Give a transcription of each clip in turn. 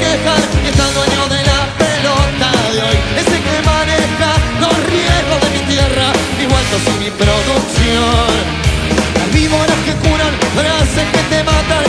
quejan y está el dueño de la pelota de hoy. Ese que maneja los riesgos de mi tierra, igual sin mi producción. Las víboras que curan, frases que te matan,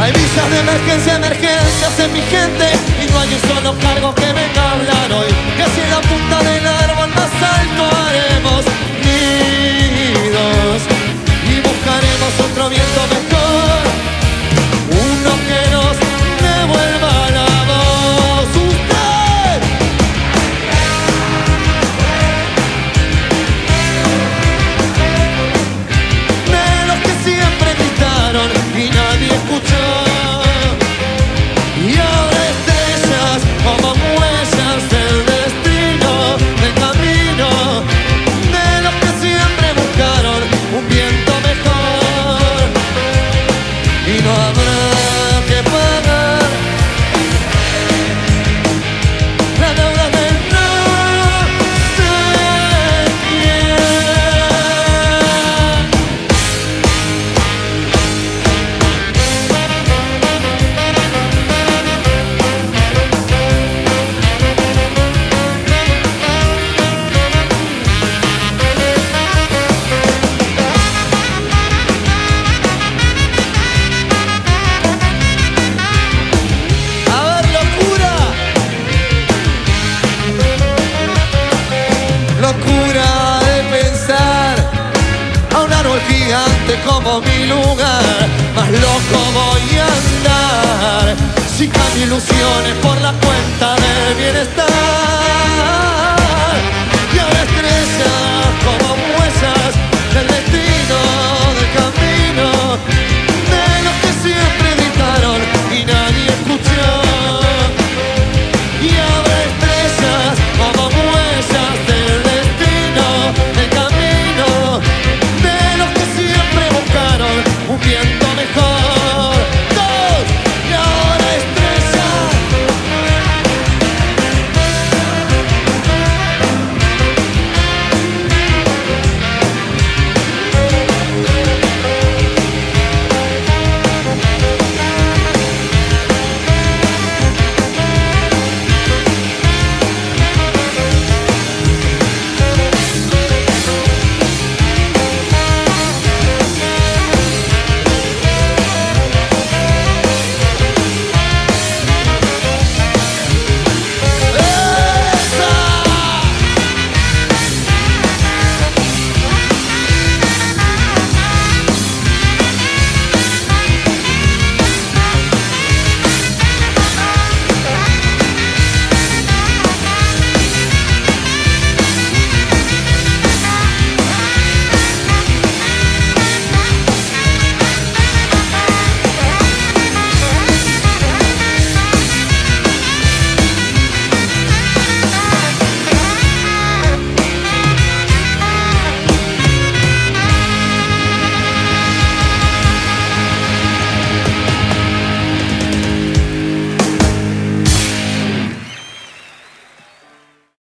Hay visas de emergencia, emergencias en mi gente Y no hay un solo cargo que venga a hablar hoy. Que si la punta del árbol más alto haremos ilusiones por la cuenta del bienestar.